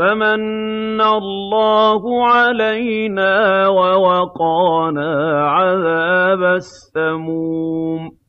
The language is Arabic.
فَمَنَّ اللَّهُ عَلَيْنَا وَوَقَانَا عَذَابَ السَّمُومِ.